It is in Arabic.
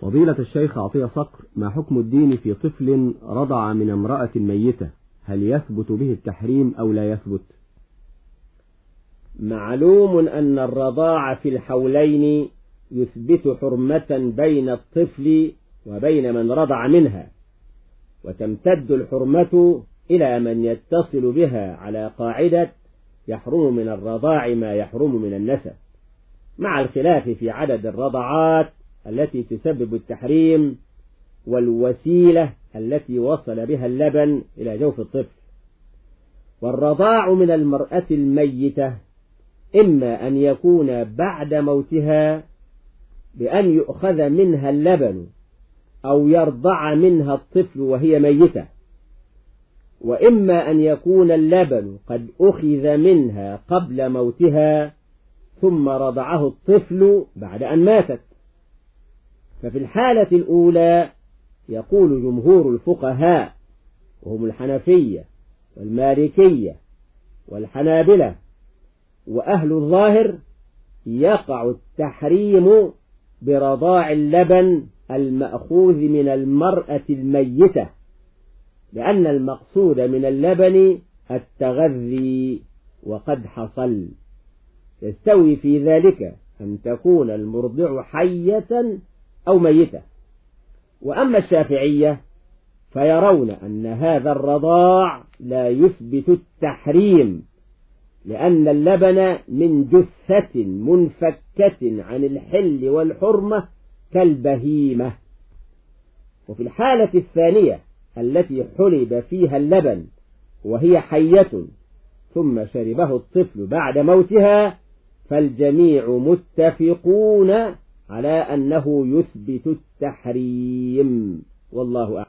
فضيلة الشيخ عطية صقر ما حكم الدين في طفل رضع من امرأة ميتة؟ هل يثبت به التحريم أو لا يثبت؟ معلوم أن الرضاع في الحولين يثبت حرمة بين الطفل وبين من رضع منها وتمتد الحرمة إلى من يتصل بها على قاعدة يحرم من الرضاع ما يحرم من النسب. مع الخلاف في عدد الرضعات التي تسبب التحريم والوسيلة التي وصل بها اللبن إلى جوف الطفل. والرضاع من المرأة الميتة إما أن يكون بعد موتها بأن يؤخذ منها اللبن أو يرضع منها الطفل وهي ميتة وإما أن يكون اللبن قد أخذ منها قبل موتها ثم رضعه الطفل بعد أن ماتت. ففي الحالة الأولى يقول جمهور الفقهاء وهم الحنفية والمالكية والحنابلة وأهل الظاهر يقع التحريم برضاع اللبن المأخوذ من المرأة الميتة لأن المقصود من اللبن التغذي وقد حصل. يستوي في ذلك أن تكون المرضع حية أو ميتة. وأما الشافعية فيرون أن هذا الرضاع لا يثبت التحريم لأن اللبن من جثة منفكة عن الحل والحرمة كالبهيمة. وفي الحالة الثانية التي حلب فيها اللبن وهي حية ثم شربه الطفل بعد موتها فالجميع متفقون على أنه يثبت التحريم. والله أعلم.